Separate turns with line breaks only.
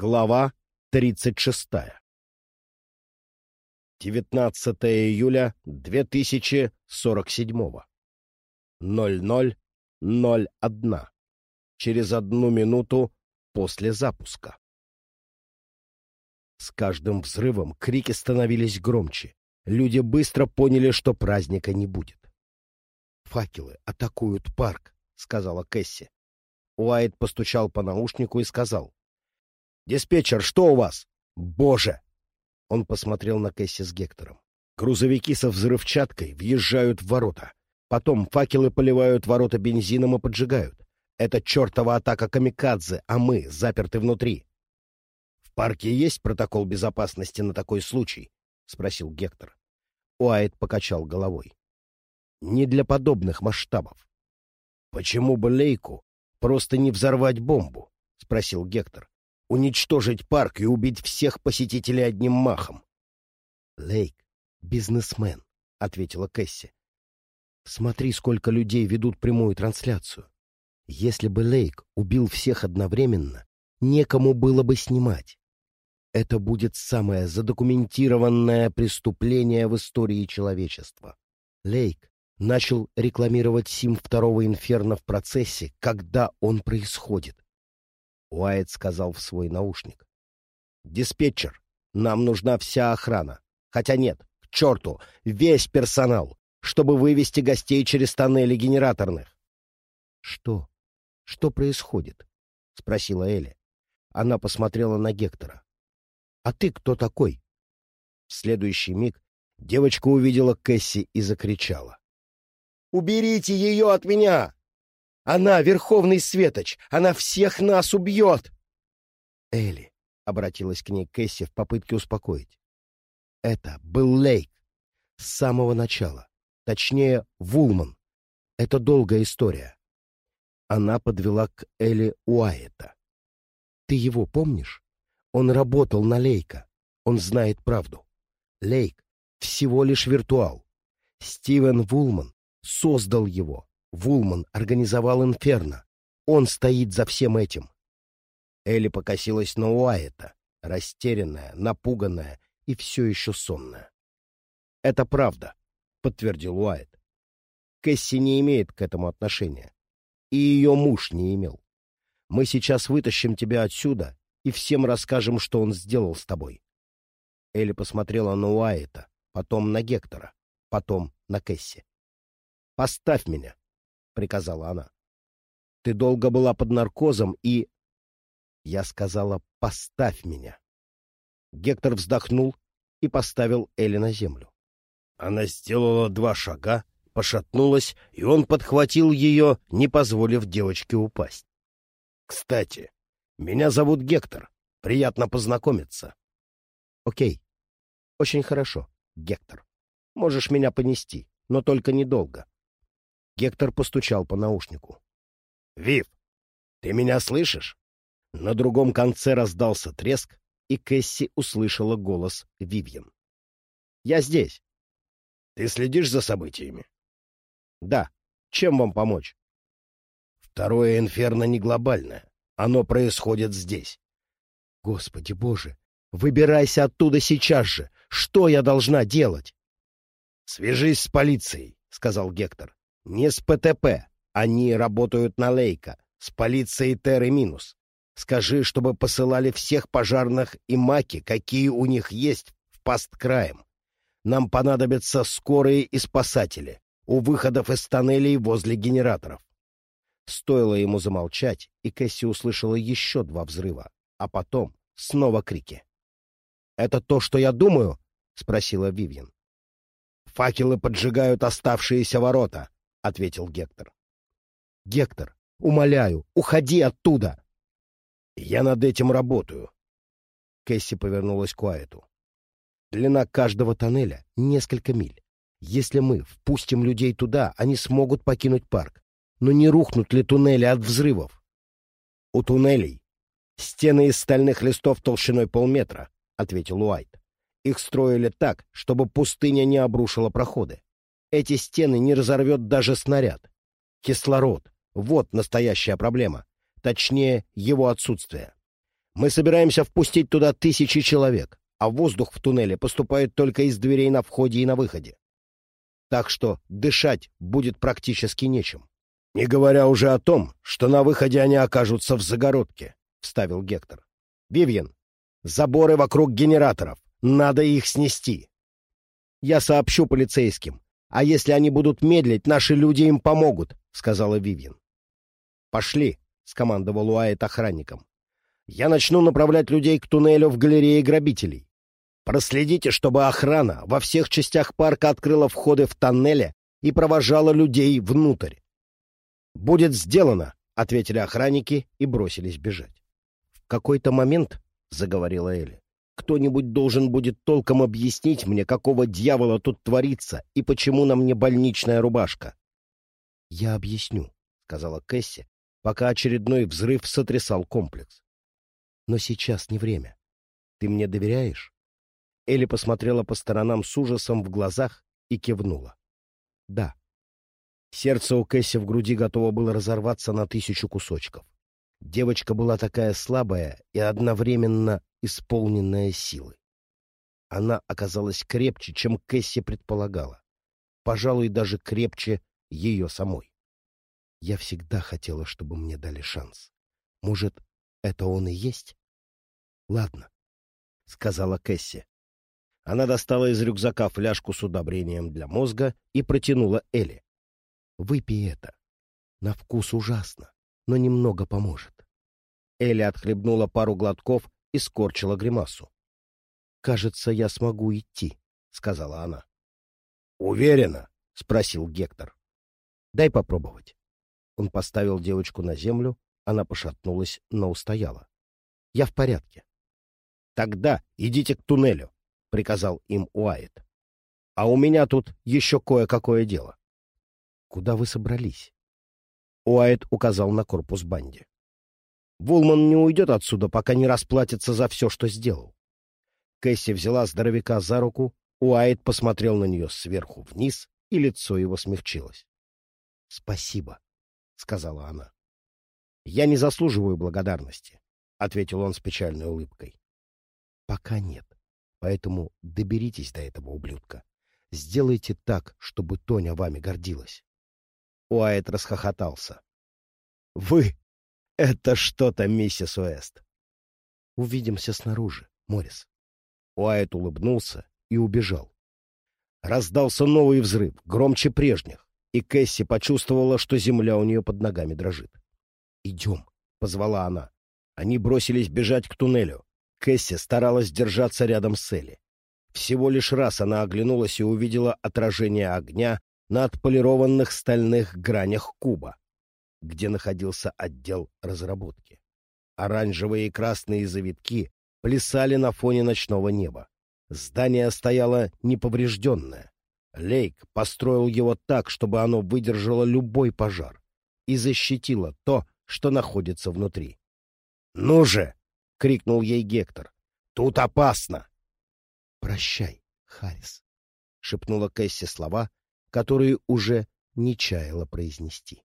Глава 36. 19 июля 2047. 00.01. Через одну минуту после запуска. С каждым взрывом крики становились громче. Люди быстро поняли, что праздника не будет. «Факелы атакуют парк», — сказала Кэсси. Уайт постучал по наушнику и сказал. «Диспетчер, что у вас?» «Боже!» Он посмотрел на Кэсси с Гектором. Грузовики со взрывчаткой въезжают в ворота. Потом факелы поливают ворота бензином и поджигают. Это чертова атака камикадзе, а мы заперты внутри. — В парке есть протокол безопасности на такой случай? — спросил Гектор. Уайт покачал головой. — Не для подобных масштабов. — Почему бы Лейку просто не взорвать бомбу? — спросил Гектор уничтожить парк и убить всех посетителей одним махом. — Лейк — бизнесмен, — ответила Кэсси. — Смотри, сколько людей ведут прямую трансляцию. Если бы Лейк убил всех одновременно, некому было бы снимать. Это будет самое задокументированное преступление в истории человечества. Лейк начал рекламировать Сим второго инферно в процессе, когда он происходит. Уайт сказал в свой наушник. «Диспетчер, нам нужна вся охрана. Хотя нет, к черту, весь персонал, чтобы вывести гостей через тоннели генераторных». «Что? Что происходит?» — спросила Элли. Она посмотрела на Гектора. «А ты кто такой?» В следующий миг девочка увидела Кэсси и закричала. «Уберите ее от меня! Она — Верховный Светоч! Она всех нас убьет!» «Элли», — обратилась к ней Кэсси в попытке успокоить. «Это был Лейк. С самого начала. Точнее, Вулман. Это долгая история». Она подвела к Элли Уайета. «Ты его помнишь? Он работал на Лейка. Он знает правду. Лейк — всего лишь виртуал. Стивен Вулман создал его. Вулман организовал инферно. Он стоит за всем этим. Элли покосилась на Уайета, растерянная, напуганная и все еще сонная. «Это правда», — подтвердил Уайт. «Кэсси не имеет к этому отношения. И ее муж не имел. Мы сейчас вытащим тебя отсюда и всем расскажем, что он сделал с тобой». Элли посмотрела на Уайета, потом на Гектора, потом на Кэсси. «Поставь меня», приказала она. Ты долго была под наркозом и... Я сказала, поставь меня. Гектор вздохнул и поставил Элли на землю. Она сделала два шага, пошатнулась, и он подхватил ее, не позволив девочке упасть. — Кстати, меня зовут Гектор. Приятно познакомиться. — Окей. Очень хорошо, Гектор. Можешь меня понести, но только недолго. Гектор постучал по наушнику. «Вив, ты меня слышишь?» На другом конце раздался треск, и Кэсси услышала голос Вивьен. «Я здесь». «Ты следишь за событиями?» «Да. Чем вам помочь?» «Второе инферно не глобальное. Оно происходит здесь». «Господи боже! Выбирайся оттуда сейчас же! Что я должна делать?» «Свяжись с полицией», — сказал Гектор. Не с ПТП. Они работают на Лейка, с полицией Терры Минус. Скажи, чтобы посылали всех пожарных и маки, какие у них есть в пасткраем. Нам понадобятся скорые и спасатели у выходов из тоннелей возле генераторов. Стоило ему замолчать, и Кэсси услышала еще два взрыва, а потом снова крики. «Это то, что я думаю?» — спросила Вивьен. «Факелы поджигают оставшиеся ворота», — ответил Гектор. — Гектор, умоляю, уходи оттуда! — Я над этим работаю. Кэсси повернулась к Уайту. Длина каждого тоннеля — несколько миль. Если мы впустим людей туда, они смогут покинуть парк. Но не рухнут ли туннели от взрывов? — У туннелей стены из стальных листов толщиной полметра, — ответил Уайт. Их строили так, чтобы пустыня не обрушила проходы. Эти стены не разорвет даже снаряд. Кислород — вот настоящая проблема. Точнее, его отсутствие. Мы собираемся впустить туда тысячи человек, а воздух в туннеле поступает только из дверей на входе и на выходе. Так что дышать будет практически нечем. Не говоря уже о том, что на выходе они окажутся в загородке, — вставил Гектор. Вивьен, заборы вокруг генераторов. Надо их снести. Я сообщу полицейским. А если они будут медлить, наши люди им помогут, — сказала Вивьен. Пошли, — скомандовал Уайт охранникам. Я начну направлять людей к туннелю в галерее грабителей. Проследите, чтобы охрана во всех частях парка открыла входы в тоннеле и провожала людей внутрь. «Будет сделано», — ответили охранники и бросились бежать. «В какой-то момент», — заговорила Элли, — «кто-нибудь должен будет толком объяснить мне, какого дьявола тут творится и почему на мне больничная рубашка». «Я объясню», — сказала Кэсси, пока очередной взрыв сотрясал комплекс. «Но сейчас не время. Ты мне доверяешь?» Элли посмотрела по сторонам с ужасом в глазах и кивнула. «Да». Сердце у Кэсси в груди готово было разорваться на тысячу кусочков. Девочка была такая слабая и одновременно исполненная силы. Она оказалась крепче, чем Кэсси предполагала. Пожалуй, даже крепче ее самой. Я всегда хотела, чтобы мне дали шанс. Может, это он и есть? — Ладно, — сказала Кэсси. Она достала из рюкзака фляжку с удобрением для мозга и протянула Элли. «Выпей это. На вкус ужасно, но немного поможет». Элли отхлебнула пару глотков и скорчила гримасу. «Кажется, я смогу идти», — сказала она. «Уверена?» — спросил Гектор. «Дай попробовать». Он поставил девочку на землю, она пошатнулась, но устояла. «Я в порядке». «Тогда идите к туннелю. — приказал им Уайт. «А у меня тут еще кое-какое дело». «Куда вы собрались?» Уайт указал на корпус банди. «Вулман не уйдет отсюда, пока не расплатится за все, что сделал». Кэсси взяла здоровяка за руку, Уайт посмотрел на нее сверху вниз, и лицо его смягчилось. «Спасибо», — сказала она. «Я не заслуживаю благодарности», — ответил он с печальной улыбкой. «Пока нет. Поэтому доберитесь до этого ублюдка. Сделайте так, чтобы Тоня вами гордилась. Уайт расхохотался. — Вы! Это что-то, миссис Уэст! — Увидимся снаружи, Моррис. Уайт улыбнулся и убежал. Раздался новый взрыв, громче прежних, и Кэсси почувствовала, что земля у нее под ногами дрожит. «Идем», — позвала она. Они бросились бежать к туннелю. Кэсси старалась держаться рядом с Элли. Всего лишь раз она оглянулась и увидела отражение огня на отполированных стальных гранях куба, где находился отдел разработки. Оранжевые и красные завитки плясали на фоне ночного неба. Здание стояло неповрежденное. Лейк построил его так, чтобы оно выдержало любой пожар и защитило то, что находится внутри. «Ну же!» — крикнул ей Гектор. «Тут опасно!» «Прощай, Харрис», — шепнула Кэсси слова, которые уже не чаяла произнести.